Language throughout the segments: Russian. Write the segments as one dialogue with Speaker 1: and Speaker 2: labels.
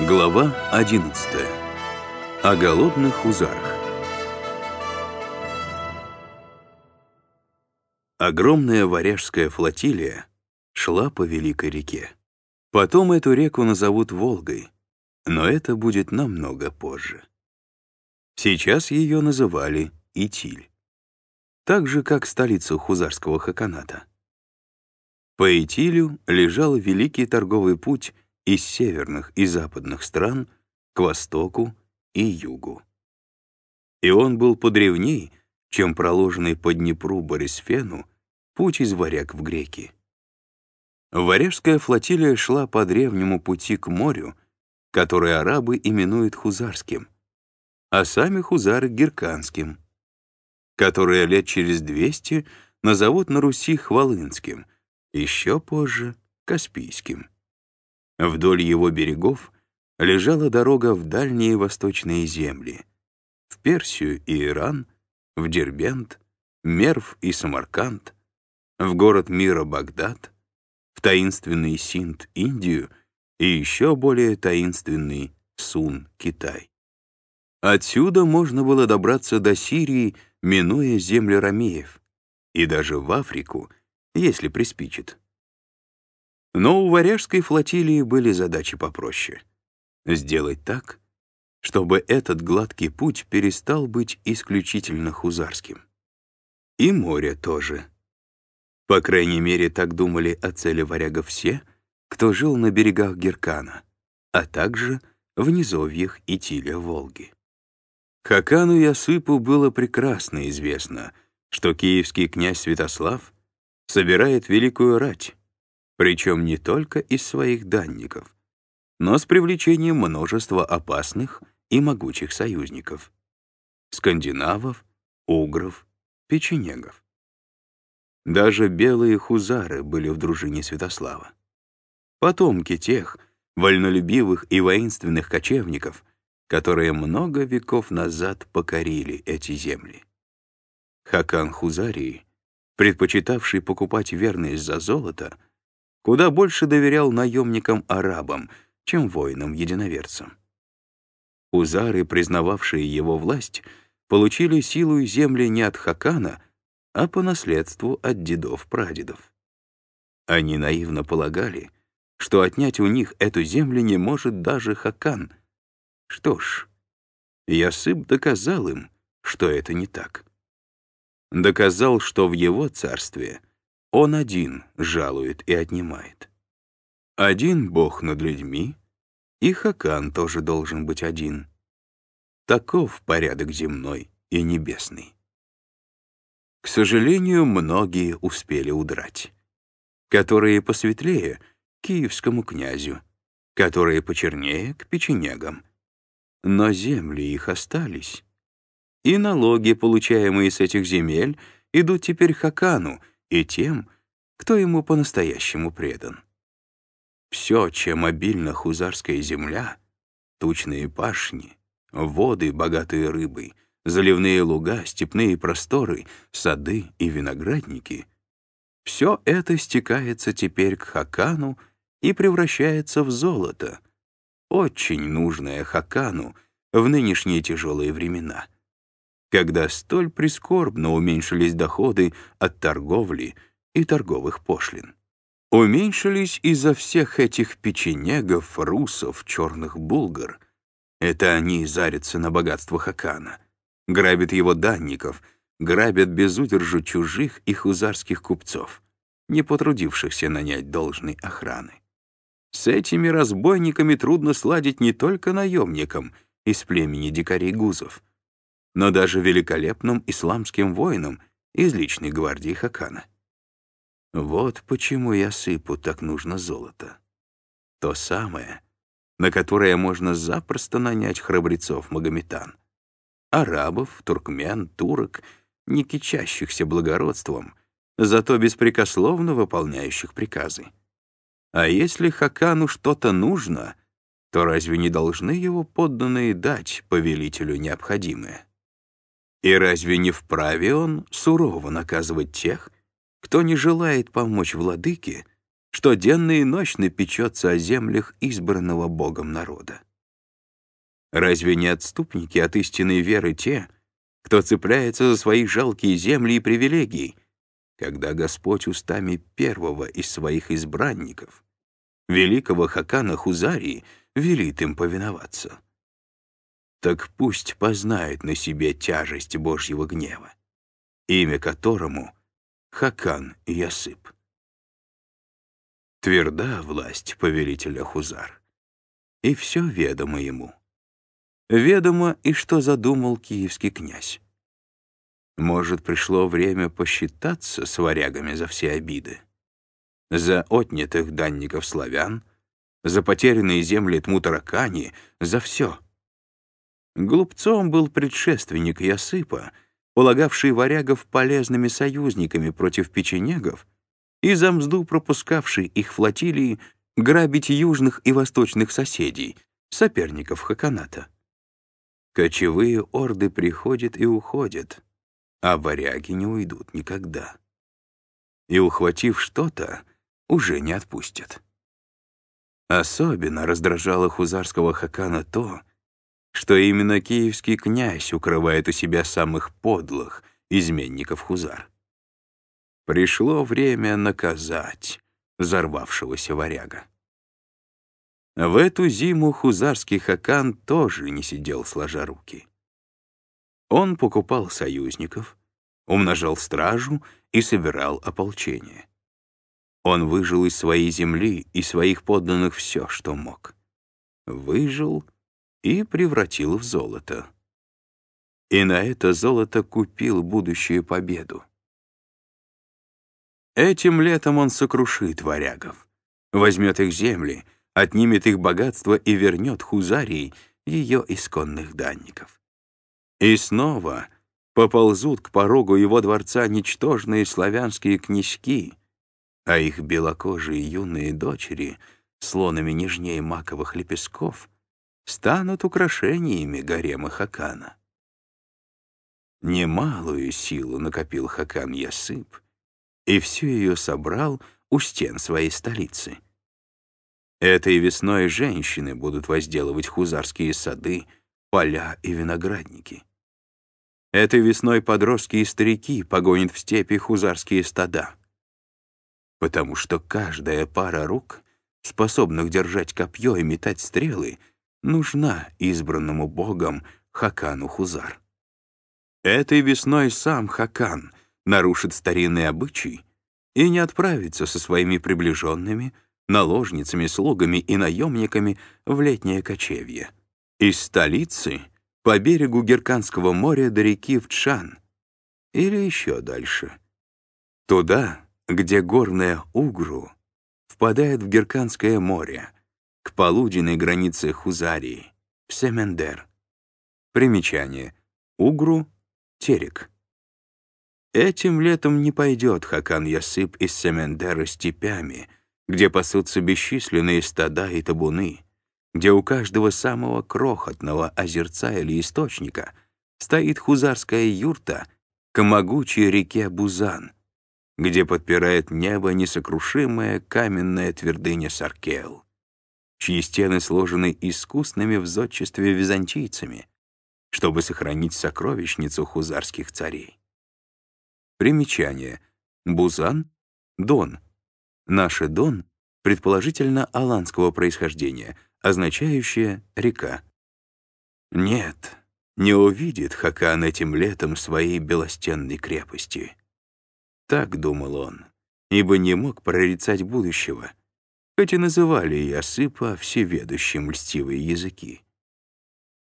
Speaker 1: Глава 11. О голодных хузарах. Огромная варяжская флотилия шла по Великой реке. Потом эту реку назовут Волгой, но это будет намного позже. Сейчас ее называли Итиль, так же, как столицу хузарского хаканата. По Итилю лежал великий торговый путь из северных и западных стран к востоку и югу. И он был подревней, чем проложенный по Днепру Борисфену путь из варяг в греки. Варяжская флотилия шла по древнему пути к морю, который арабы именуют хузарским, а сами хузары — герканским, которое лет через 200 назовут на Руси хвалынским — еще позже — Каспийским. Вдоль его берегов лежала дорога в дальние восточные земли, в Персию и Иран, в Дербент, Мерв и Самарканд, в город мира Багдад, в таинственный Синд, Индию и еще более таинственный Сун, Китай. Отсюда можно было добраться до Сирии, минуя земли ромеев, и даже в Африку — если приспичит. Но у варяжской флотилии были задачи попроще. Сделать так, чтобы этот гладкий путь перестал быть исключительно хузарским. И море тоже. По крайней мере, так думали о цели варягов все, кто жил на берегах Геркана, а также в низовьях Итиля Волги. Хакану Ясыпу было прекрасно известно, что киевский князь Святослав собирает великую рать, причем не только из своих данников, но с привлечением множества опасных и могучих союзников — скандинавов, угров, печенегов. Даже белые хузары были в дружине Святослава. Потомки тех вольнолюбивых и воинственных кочевников, которые много веков назад покорили эти земли. Хакан Хузарии предпочитавший покупать верность за золото, куда больше доверял наемникам-арабам, чем воинам-единоверцам. Узары, признававшие его власть, получили силу и земли не от Хакана, а по наследству от дедов-прадедов. Они наивно полагали, что отнять у них эту землю не может даже Хакан. Что ж, Ясып доказал им, что это не так доказал, что в его царстве он один жалует и отнимает. Один бог над людьми, и Хакан тоже должен быть один. Таков порядок земной и небесный. К сожалению, многие успели удрать. Которые посветлее — киевскому князю, которые почернее — к печенегам. Но земли их остались, и налоги, получаемые с этих земель, идут теперь Хакану и тем, кто ему по-настоящему предан. Все, чем обильна хузарская земля, тучные пашни, воды, богатые рыбой, заливные луга, степные просторы, сады и виноградники, все это стекается теперь к Хакану и превращается в золото, очень нужное Хакану в нынешние тяжелые времена — когда столь прискорбно уменьшились доходы от торговли и торговых пошлин. Уменьшились из-за всех этих печенегов, русов, черных булгар. Это они зарятся на богатство Хакана, грабят его данников, грабят без удержу чужих и хузарских купцов, не потрудившихся нанять должной охраны. С этими разбойниками трудно сладить не только наемникам из племени дикарей гузов, но даже великолепным исламским воинам из личной гвардии Хакана. Вот почему я сыпу так нужно золото. То самое, на которое можно запросто нанять храбрецов магометан. Арабов, туркмен, турок, не кичащихся благородством, зато беспрекословно выполняющих приказы. А если Хакану что-то нужно, то разве не должны его подданные дать повелителю необходимое? И разве не вправе он сурово наказывать тех, кто не желает помочь владыке, что денно и ночно печется о землях избранного Богом народа? Разве не отступники от истинной веры те, кто цепляется за свои жалкие земли и привилегии, когда Господь устами первого из своих избранников, великого Хакана Хузарии, велит им повиноваться? Так пусть познает на себе тяжесть Божьего гнева, имя которому — Хакан Ясып. Тверда власть повелителя Хузар, и все ведомо ему. Ведомо и что задумал киевский князь. Может, пришло время посчитаться с варягами за все обиды? За отнятых данников славян, за потерянные земли Тмутаракани, за все. Глупцом был предшественник Ясыпа, полагавший варягов полезными союзниками против печенегов и за мзду пропускавший их флотилии грабить южных и восточных соседей, соперников Хаканата. Кочевые орды приходят и уходят, а варяги не уйдут никогда. И, ухватив что-то, уже не отпустят. Особенно раздражало хузарского хакана то, что именно киевский князь укрывает у себя самых подлых изменников хузар. Пришло время наказать взорвавшегося варяга. В эту зиму хузарский хакан тоже не сидел сложа руки. Он покупал союзников, умножал стражу и собирал ополчение. Он выжил из своей земли и своих подданных все, что мог. Выжил и превратил в золото. И на это золото купил будущую победу. Этим летом он сокрушит варягов, возьмет их земли — отнимет их богатство и вернет Хузарии ее исконных данников. И снова поползут к порогу его дворца ничтожные славянские князьки, а их белокожие юные дочери, слонами нежнее маковых лепестков, станут украшениями гарема Хакана. Немалую силу накопил Хакан Ясып, и всю ее собрал у стен своей столицы — Этой весной женщины будут возделывать хузарские сады, поля и виноградники. Этой весной подростки и старики погонят в степи хузарские стада. Потому что каждая пара рук, способных держать копье и метать стрелы, нужна избранному богом Хакану Хузар. Этой весной сам Хакан нарушит старинный обычай и не отправится со своими приближенными — наложницами, слугами и наемниками в летнее кочевье. Из столицы по берегу Герканского моря до реки Вчан или еще дальше. Туда, где горная Угру впадает в Герканское море, к полуденной границе Хузарии, Семендер. Примечание. Угру — Терек. Этим летом не пойдет Хакан Ясып из Семендера степями — где пасутся бесчисленные стада и табуны, где у каждого самого крохотного озерца или источника стоит хузарская юрта к могучей реке Бузан, где подпирает небо несокрушимая каменная твердыня Саркел, чьи стены сложены искусными в зодчестве византийцами, чтобы сохранить сокровищницу хузарских царей. Примечание. Бузан — Дон — Наше Дон, предположительно аланского происхождения, означающее «река». Нет, не увидит Хакан этим летом своей белостенной крепости. Так думал он, ибо не мог прорицать будущего, хоть и называли Ясыпа всеведущим льстивые языки.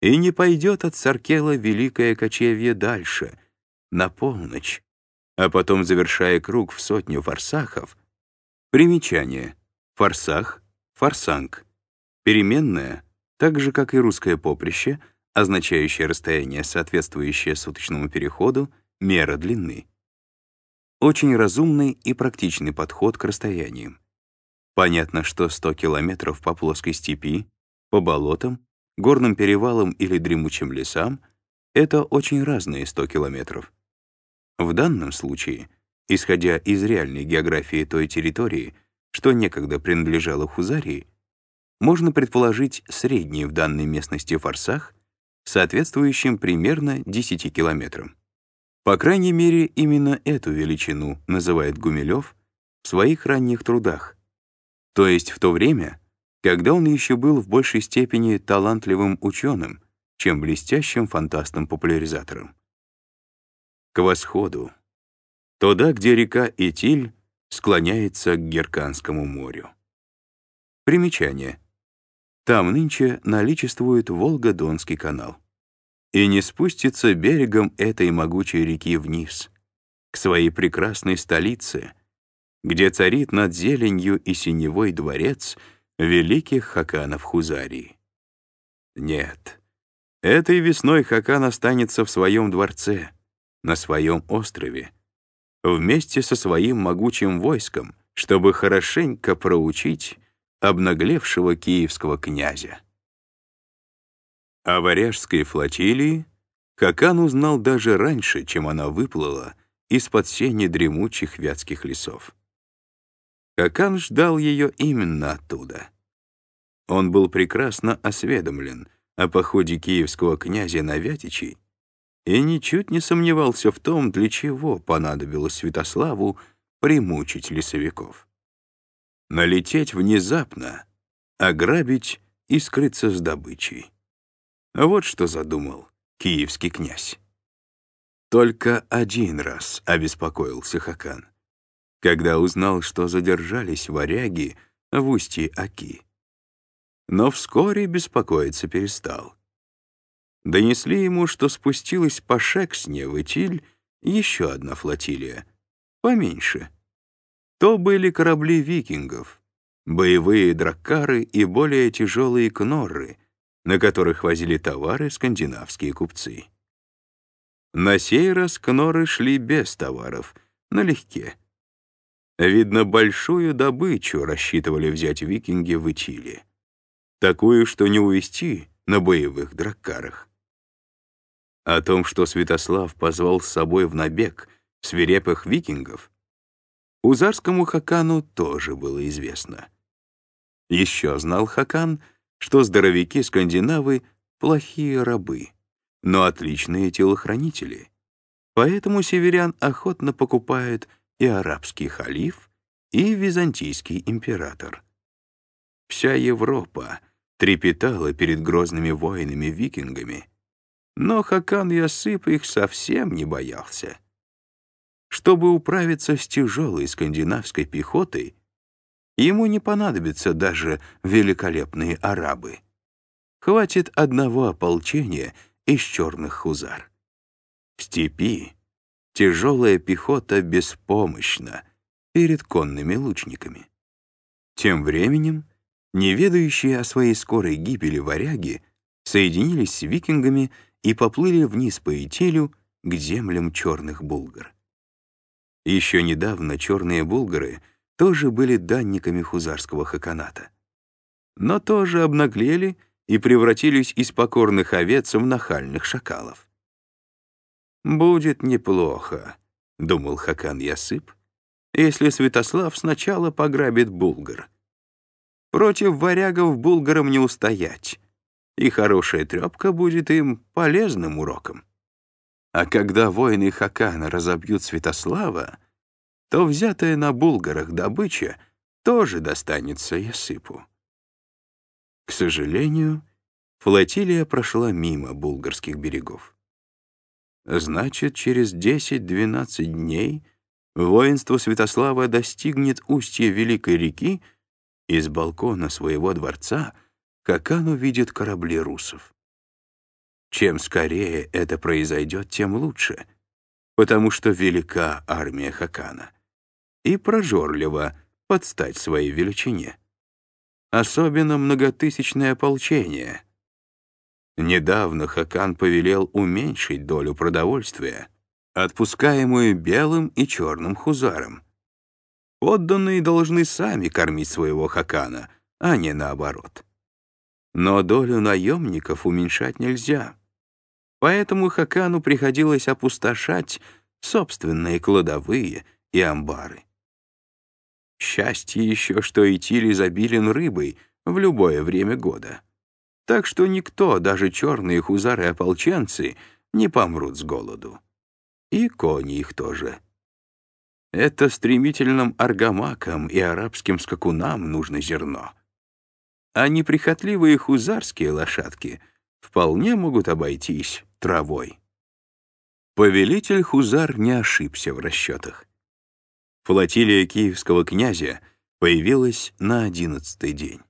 Speaker 1: И не пойдет от Саркела великое кочевье дальше, на полночь, а потом, завершая круг в сотню форсахов, Примечание. Форсах, форсанг. Переменная, так же, как и русское поприще, означающее расстояние, соответствующее суточному переходу, мера длины. Очень разумный и практичный подход к расстояниям. Понятно, что 100 километров по плоской степи, по болотам, горным перевалам или дремучим лесам — это очень разные 100 километров. В данном случае — Исходя из реальной географии той территории, что некогда принадлежала Хузарии, можно предположить средний в данной местности форсах, соответствующим примерно 10 километрам. По крайней мере, именно эту величину называет Гумилев в своих ранних трудах, то есть в то время, когда он еще был в большей степени талантливым ученым, чем блестящим фантастом-популяризатором. К восходу, туда, где река Этиль склоняется к Герканскому морю. Примечание. Там нынче наличествует Волго-Донский канал. И не спустится берегом этой могучей реки вниз, к своей прекрасной столице, где царит над зеленью и синевой дворец великих хаканов Хузарии. Нет, этой весной хакан останется в своем дворце, на своем острове, вместе со своим могучим войском, чтобы хорошенько проучить обнаглевшего киевского князя. О варяжской флотилии Хакан узнал даже раньше, чем она выплыла из-под сени дремучих вятских лесов. Хакан ждал ее именно оттуда. Он был прекрасно осведомлен о походе киевского князя на Вятичей и ничуть не сомневался в том, для чего понадобилось Святославу примучить лесовиков. Налететь внезапно, ограбить и скрыться с добычей. Вот что задумал киевский князь. Только один раз обеспокоился Хакан, когда узнал, что задержались варяги в устье Аки. Но вскоре беспокоиться перестал. Донесли ему, что спустилась по Шексне в Итиль еще одна флотилия, поменьше. То были корабли викингов, боевые драккары и более тяжелые кнорры, на которых возили товары скандинавские купцы. На сей раз кноры шли без товаров, налегке. Видно, большую добычу рассчитывали взять викинги в Итиле. Такую, что не увезти на боевых драккарах. О том, что Святослав позвал с собой в набег свирепых викингов, Узарскому Хакану тоже было известно. Еще знал Хакан, что здоровяки-скандинавы — плохие рабы, но отличные телохранители. Поэтому северян охотно покупают и арабский халиф, и византийский император. Вся Европа трепетала перед грозными воинами-викингами, но Хакан Ясып их совсем не боялся. Чтобы управиться с тяжелой скандинавской пехотой, ему не понадобятся даже великолепные арабы. Хватит одного ополчения из черных хузар. В степи тяжелая пехота беспомощна перед конными лучниками. Тем временем, неведающие о своей скорой гибели варяги соединились с викингами и поплыли вниз по Итилю к землям черных булгар. Еще недавно черные булгары тоже были данниками хузарского хаканата. Но тоже обнаглели и превратились из покорных овец в нахальных шакалов. «Будет неплохо», — думал Хакан Ясып, «если Святослав сначала пограбит булгар. Против варягов булгарам не устоять, и хорошая трёпка будет им полезным уроком. А когда воины Хакана разобьют Святослава, то взятая на булгарах добыча тоже достанется Ясыпу. К сожалению, флотилия прошла мимо булгарских берегов. Значит, через 10-12 дней воинство Святослава достигнет устья Великой реки, и с балкона своего дворца Хакан увидит корабли русов. Чем скорее это произойдет, тем лучше, потому что велика армия Хакана и прожорлива подстать своей величине. Особенно многотысячное ополчение. Недавно Хакан повелел уменьшить долю продовольствия, отпускаемую белым и черным хузарам. Подданные должны сами кормить своего Хакана, а не наоборот. Но долю наемников уменьшать нельзя. Поэтому Хакану приходилось опустошать собственные кладовые и амбары. Счастье еще, что Итиль изобилен рыбой, в любое время года. Так что никто, даже черные хузары-ополченцы, не помрут с голоду. И кони их тоже. Это стремительным аргамакам и арабским скакунам нужно зерно. А неприхотливые хузарские лошадки вполне могут обойтись травой. Повелитель Хузар не ошибся в расчетах. Флотилия киевского князя появилась на одиннадцатый день.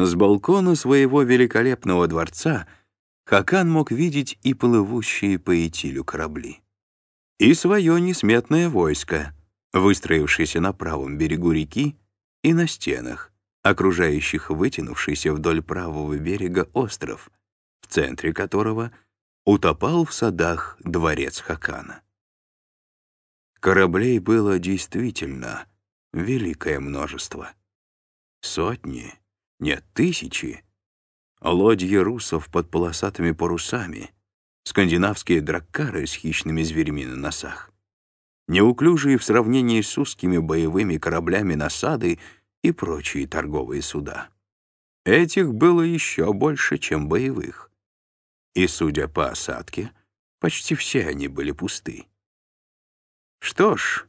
Speaker 1: С балкона своего великолепного дворца Хакан мог видеть и плывущие по Итилю корабли, и свое несметное войско, выстроившееся на правом берегу реки и на стенах, окружающих вытянувшийся вдоль правого берега остров, в центре которого утопал в садах дворец Хакана. Кораблей было действительно великое множество. Сотни, нет, тысячи. Лодьи русов под полосатыми парусами, скандинавские драккары с хищными зверями на носах, неуклюжие в сравнении с узкими боевыми кораблями насады и прочие торговые суда. Этих было еще больше, чем боевых. И, судя по осадке, почти все они были пусты. Что ж,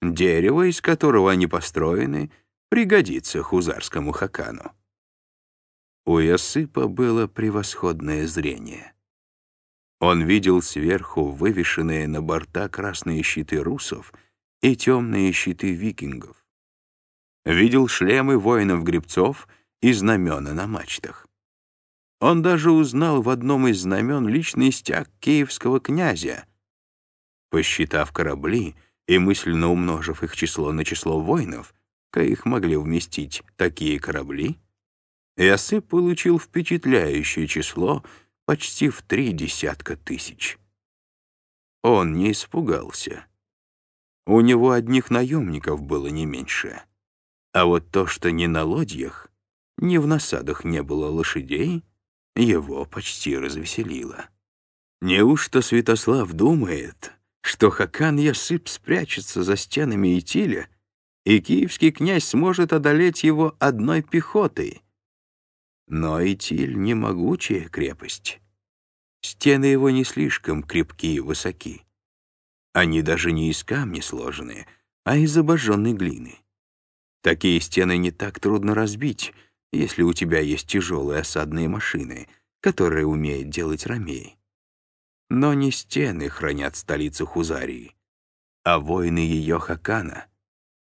Speaker 1: дерево, из которого они построены, пригодится хузарскому хакану. У Ясыпа было превосходное зрение. Он видел сверху вывешенные на борта красные щиты русов и темные щиты викингов видел шлемы воинов-гребцов и знамена на мачтах. Он даже узнал в одном из знамен личный стяг киевского князя. Посчитав корабли и мысленно умножив их число на число воинов, их могли вместить такие корабли, Иосип получил впечатляющее число почти в три десятка тысяч. Он не испугался. У него одних наемников было не меньше. А вот то, что ни на лодьях, ни в насадах не было лошадей, его почти развеселило. Неужто Святослав думает, что Хакан Ясып спрячется за стенами Итиля, и киевский князь сможет одолеть его одной пехотой? Но Итиль — не могучая крепость. Стены его не слишком крепкие и высоки. Они даже не из камня сложены, а из обожженной глины. Такие стены не так трудно разбить, если у тебя есть тяжелые осадные машины, которые умеет делать Ромей. Но не стены хранят столицу Хузарии, а воины ее Хакана.